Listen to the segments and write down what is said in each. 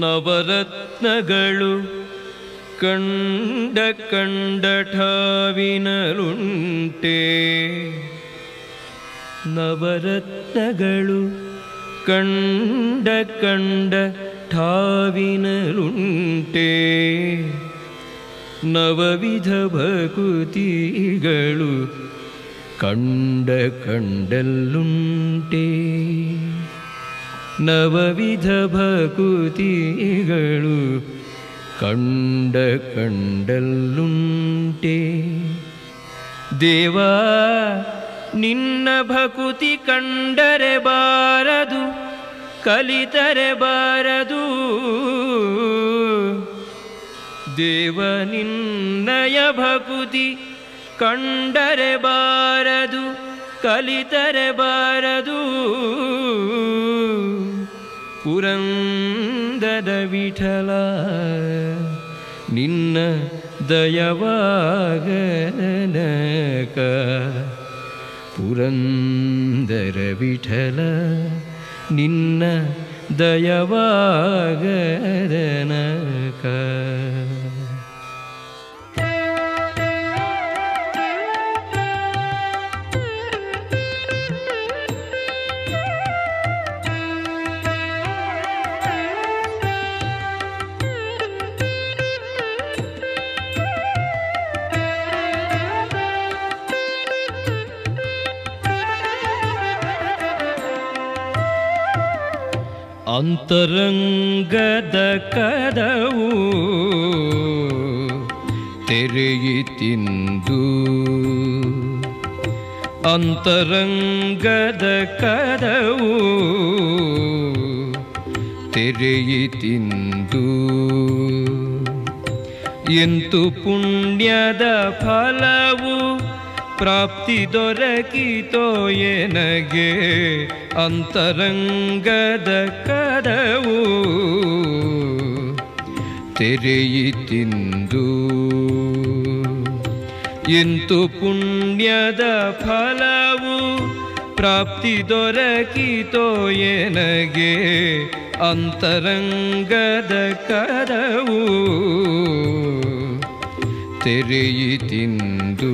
ನವರತ್ನಗಳು ಕಂಡ ಕಂಡಠಾವಿನರುಂಟೆ ನವರತ್ನಗಳು ಕಂಡ ಕಂಡ ಠಾವಿನರುಂಟೆ ನವವಿಧ ಭಕುತಿಗಳು ಕಂಡ ಕಂಡಲ್ಲುಂಟೆ ನವವಿಧ ಭಕುತಿಗಳು ಕಂಡ ಕಂಡಲ್ಲುಂಟೆ. ದೇವಾ, ನಿನ್ನ ಭಕುತಿ ಕಂಡರೆ ಬಾರದು, ಕಲಿತರೆ ಬಾರದು. ದೇವ, ನಿನ್ನಯ ಭಕುತಿ ಕಂಡರೆ ಬಾರದು, ಕಲಿತರೆ ಬಾರದು. ಪುರಂದದ ವಿಠಲ ನಿನ್ನ ದಯವಾಗನಕ ಪುರಂದರ ವಿಠಲ ನಿನ್ನ ದಯವಾಗದನಕ ಅಂತರಂಗದ ಕದವು ತೆರೆಯಿತಿಂದು ಅಂತರಂಗದ ಕದವು ತೆರೆಯಿತಿಂದು ಎಂತು ಪುಣ್ಯದ ಫಲವು ಪ್ರಾಪ್ತಿ ದೊರಕಿತೋ ಎನಗೆ ಅಂತರಂಗದ ಕದವು ತೆರೆಯಿತಿಂದು ಇಂತು ಪುಣ್ಯದ ಫಲವು? ಪ್ರಾಪ್ತಿ ದೊರಕಿತೋ ಎನಗೆ ಅಂತರಂಗದ ಕದವು ತೆರೆಯಿತಿಂದು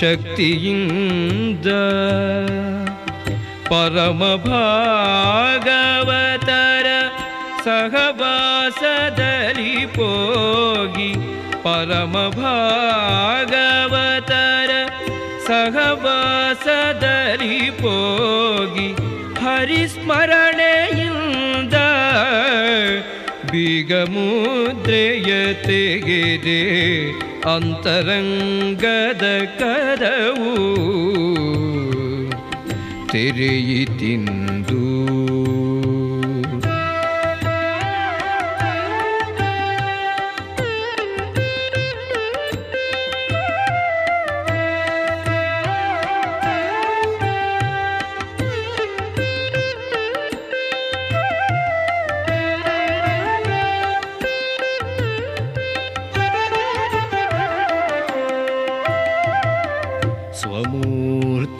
शक्तियिन्द परमभागवतर सहवासदलि पोगि परमभागवतर सहवासदलि पोगि हरिस्मरणेयिन्द। स्मरणगमुद्रयते गिरे। ಅಂತರಂಗದ ಕದವು ತೆರೆಯಿತಿಂದು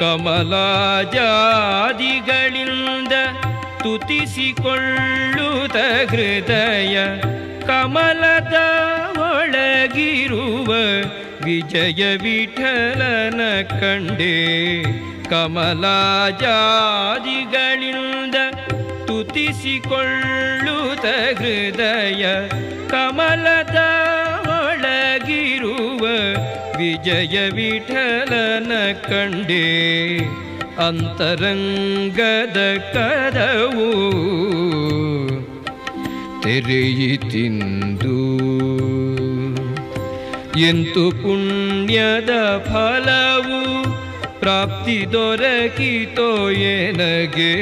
ಕಮಲಾಜಾದಿಗಳಿಂದ ತುತಿಸಿಕೊಳ್ಳುತ್ತ ಹೃದಯ ಕಮಲದ ಒಳಗಿರುವ ವಿಜಯ ವಿಠಲನ ಕಂಡೆ ಕಮಲಾಜಾದಿಗಳಿಂದ ತುತಿಸಿಕೊಳ್ಳುತ್ತ ಹೃದಯ ಕಮಲದ ಒಳಗಿರುವ ವಿಜಯ ವಿಠಲನ ಕಂಡೆ ಅಂತರಂಗದ ಕದವು ತೆರೆಯಿತಿಂದು ಎಂತು ಪುಣ್ಯದ ಫಲವು ಪ್ರಾಪ್ತಿ ದೊರಕಿತೋ ಏನಗೆ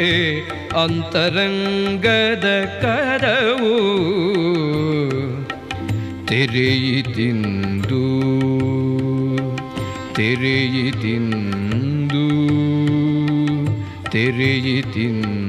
ಅಂತರಂಗದ ಕದವು ತೆರೆಯಿತಿಂದು ತೆರೆಯಿತಿಂದು ತೆರೆಯಿತಿಂದು